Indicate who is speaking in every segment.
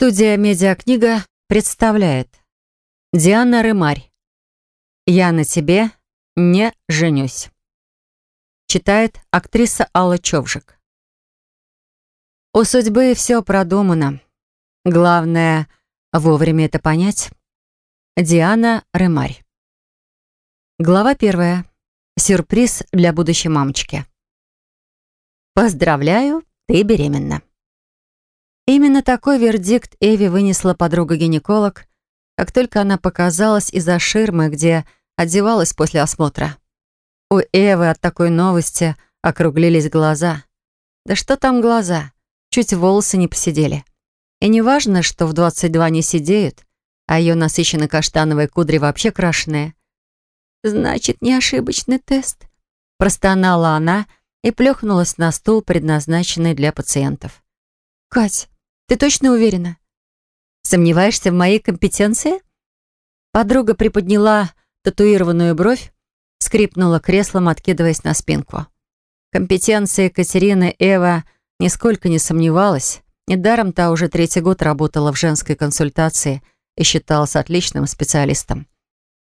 Speaker 1: Студия «Медиакнига» представляет Диана Рымарь «Я на тебе не женюсь». Читает актриса Алла Човжик. У судьбы все продумано. Главное — вовремя это понять. Диана Рымарь. Глава первая. Сюрприз для будущей мамочки. Поздравляю, ты беременна. Именно такой вердикт Эви вынесла подруга-гинеколог, как только она показалась из-за ширмы, где одевалась после осмотра. У Эвы от такой новости округлились глаза. Да что там глаза? Чуть волосы не посидели. И не важно, что в 22 не сидеют, а ее насыщенно-каштановые кудри вообще крашеные. «Значит, не ошибочный тест», — простонала она и плюхнулась на стул, предназначенный для пациентов. «Кать, ты точно уверена? Сомневаешься в моей компетенции? Подруга приподняла татуированную бровь, скрипнула креслом, откидываясь на спинку. Компетенции Катерины Эва нисколько не сомневалась. Недаром та уже третий год работала в женской консультации и считалась отличным специалистом.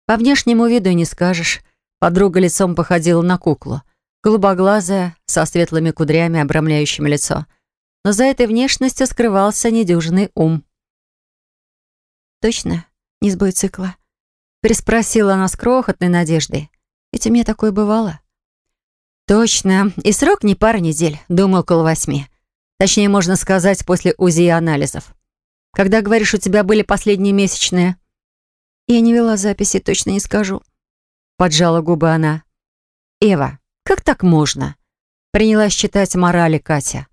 Speaker 1: По внешнему виду не скажешь. Подруга лицом походила на куклу. Голубоглазая, со светлыми кудрями, обрамляющими лицо — но за этой внешностью скрывался недюжинный ум. «Точно? Не сбой цикла?» Переспросила она с крохотной надеждой. «Ведь у меня такое бывало». «Точно. И срок не пара недель. Думаю, около восьми. Точнее, можно сказать, после УЗИ и анализов. Когда, говоришь, у тебя были последние месячные?» «Я не вела записи, точно не скажу». Поджала губы она. «Эва, как так можно?» Принялась читать морали Катя.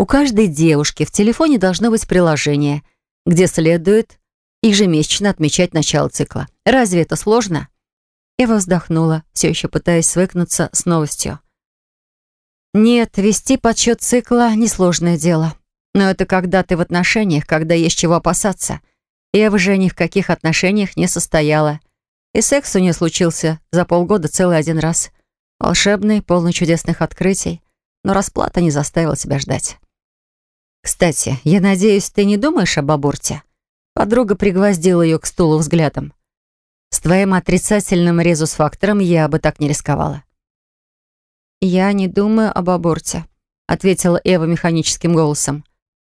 Speaker 1: У каждой девушки в телефоне должно быть приложение, где следует ежемесячно отмечать начало цикла. Разве это сложно? Эва вздохнула, все еще пытаясь свыкнуться с новостью. Нет, вести подсчет цикла — несложное дело. Но это когда ты в отношениях, когда есть чего опасаться. Эва же ни в каких отношениях не состояла. И секс у нее случился за полгода целый один раз. Волшебный, полный чудесных открытий. Но расплата не заставила себя ждать. «Кстати, я надеюсь, ты не думаешь об аборте?» Подруга пригвоздила ее к стулу взглядом. «С твоим отрицательным резус-фактором я бы так не рисковала». «Я не думаю об аборте», — ответила Эва механическим голосом.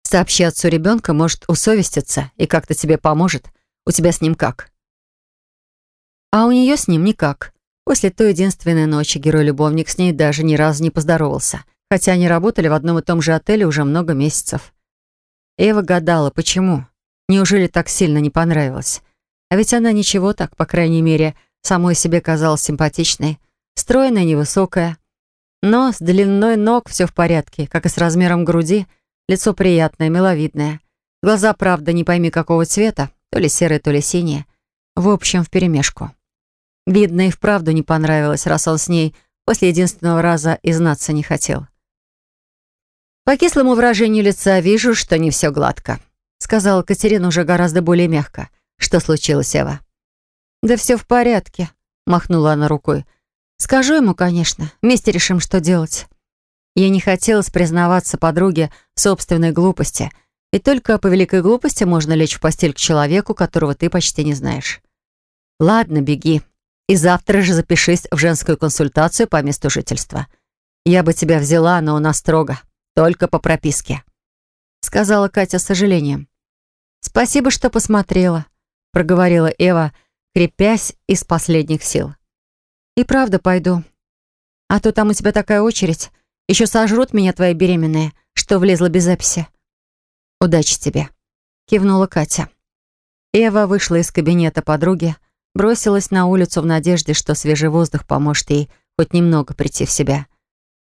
Speaker 1: «Сообщи отцу ребенка, может усовеститься и как-то тебе поможет. У тебя с ним как?» А у нее с ним никак. После той единственной ночи герой-любовник с ней даже ни разу не поздоровался — хотя они работали в одном и том же отеле уже много месяцев. Эва гадала, почему. Неужели так сильно не понравилось? А ведь она ничего так, по крайней мере, самой себе казалась симпатичной, стройная, невысокая. Но с длиной ног все в порядке, как и с размером груди, лицо приятное, миловидное. Глаза, правда, не пойми какого цвета, то ли серые, то ли синие. В общем, вперемешку. Видно, и вправду не понравилось, раз он с ней после единственного раза и знаться не хотел. «По кислому выражению лица вижу, что не все гладко», сказала Катерина уже гораздо более мягко. «Что случилось, Эва?» «Да все в порядке», махнула она рукой. «Скажу ему, конечно. Вместе решим, что делать». Ей не хотелось признаваться подруге в собственной глупости. И только по великой глупости можно лечь в постель к человеку, которого ты почти не знаешь. «Ладно, беги. И завтра же запишись в женскую консультацию по месту жительства. Я бы тебя взяла, но у нас строго. Только по прописке», — сказала Катя с сожалением. «Спасибо, что посмотрела», — проговорила Эва, крепясь из последних сил. «И правда пойду. А то там у тебя такая очередь. Еще сожрут меня твои беременные, что влезла без записи». «Удачи тебе», — кивнула Катя. Эва вышла из кабинета подруги, бросилась на улицу в надежде, что свежий воздух поможет ей хоть немного прийти в себя.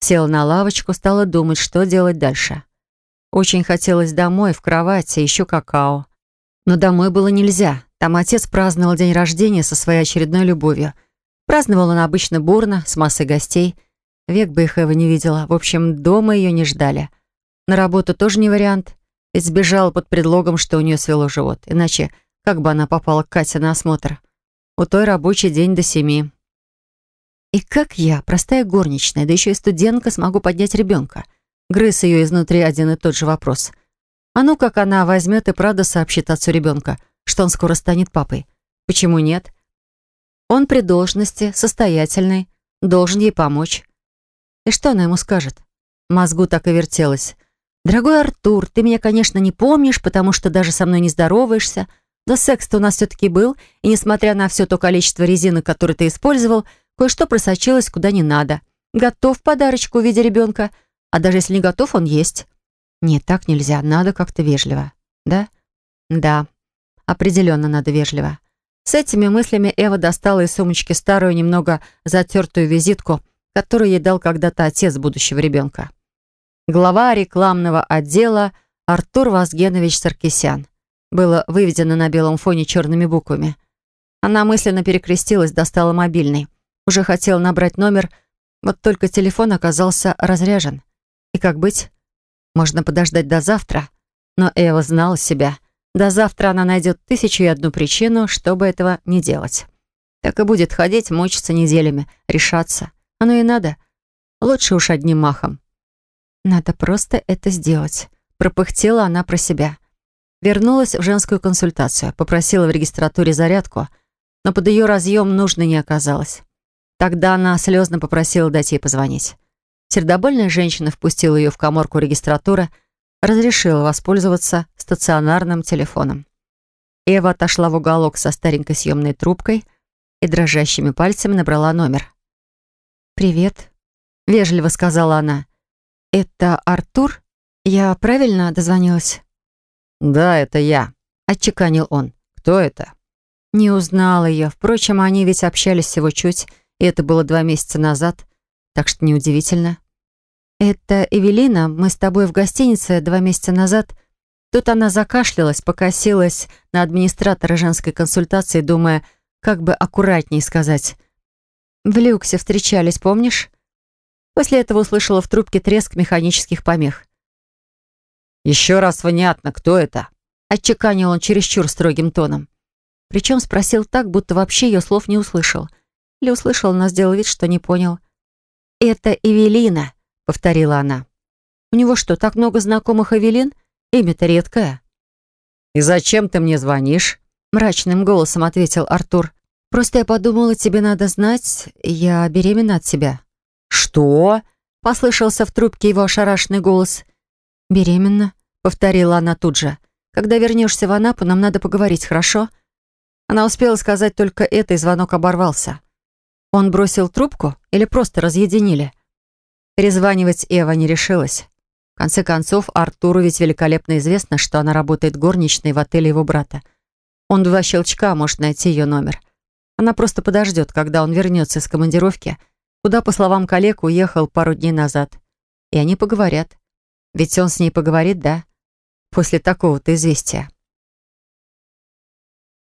Speaker 1: Села на лавочку, стала думать, что делать дальше. Очень хотелось домой, в кровати, еще какао. Но домой было нельзя. Там отец праздновал день рождения со своей очередной любовью. Праздновал он обычно бурно, с массой гостей. Век бы их Эва не видела. В общем, дома ее не ждали. На работу тоже не вариант. Ведь сбежала под предлогом, что у нее свело живот. Иначе как бы она попала к Кате на осмотр? У той рабочий день до семи. И как я, простая горничная, да еще и студентка, смогу поднять ребенка? Грыз ее изнутри один и тот же вопрос. А ну, как она возьмет и правда сообщит отцу ребенка, что он скоро станет папой. Почему нет? Он при должности, состоятельный, должен ей помочь. И что она ему скажет? мозгу так и вертелось. «Дорогой Артур, ты меня, конечно, не помнишь, потому что даже со мной не здороваешься, но секс-то у нас все-таки был, и несмотря на все то количество резины, которое ты использовал, кое-что просочилось куда не надо. Готов подарочку в виде ребенка, а даже если не готов, он есть». «Нет, так нельзя, надо как-то вежливо». «Да?» «Да, определенно надо вежливо». С этими мыслями Эва достала из сумочки старую, немного затертую визитку, которую ей дал когда-то отец будущего ребенка. Глава рекламного отдела Артур Вазгенович Саркисян. Было выведено на белом фоне черными буквами. Она мысленно перекрестилась, достала мобильный. Уже хотела набрать номер, вот только телефон оказался разряжен. И как быть? Можно подождать до завтра. Но Эва знала себя. До завтра она найдет тысячу и одну причину, чтобы этого не делать. Так и будет ходить, мучиться неделями, решаться. Оно и надо. Лучше уж одним махом. Надо просто это сделать. Пропыхтела она про себя. Вернулась в женскую консультацию, попросила в регистратуре зарядку, но под ее разъем нужной не оказалось. Тогда она слезно попросила дать ей позвонить. Сердобольная женщина впустила ее в коморку регистратуры, разрешила воспользоваться стационарным телефоном. Эва отошла в уголок со старенькой съемной трубкой и дрожащими пальцами набрала номер. «Привет», — вежливо сказала она. «Это Артур? Я правильно дозвонилась?»
Speaker 2: «Да, это я», — отчеканил он. «Кто это?»
Speaker 1: Не узнала ее. Впрочем, они ведь общались всего чуть, и это было два месяца назад так что неудивительно. «Это Эвелина, мы с тобой в гостинице два месяца назад». Тут она закашлялась, покосилась на администратора женской консультации, думая, как бы аккуратнее сказать. «В люксе встречались, помнишь?» После этого услышала в трубке треск механических помех.
Speaker 2: «Еще раз внятно, кто это?»
Speaker 1: Отчеканил он чересчур строгим тоном. Причем спросил так, будто вообще ее слов не услышал. Или услышал, но сделал вид, что не понял. «Это Эвелина», — повторила она. «У него что, так много знакомых Эвелин? Имя-то редкое».
Speaker 2: «И зачем ты мне звонишь?»
Speaker 1: — мрачным голосом ответил Артур. «Просто я подумала, тебе надо знать, я беременна от тебя».
Speaker 2: «Что?»
Speaker 1: — послышался в трубке его ошарашенный голос. «Беременна», — повторила она тут же. «Когда вернешься в Анапу, нам надо поговорить, хорошо?» Она успела сказать только это, и звонок оборвался. Он бросил трубку или просто разъединили? Перезванивать Эва не решилась. В конце концов, Артуру ведь великолепно известно, что она работает горничной в отеле его брата. Он два щелчка может найти ее номер. Она просто подождет, когда он вернется из командировки, куда, по словам коллег, уехал пару дней назад. И они поговорят. Ведь он с ней поговорит, да? После такого-то известия.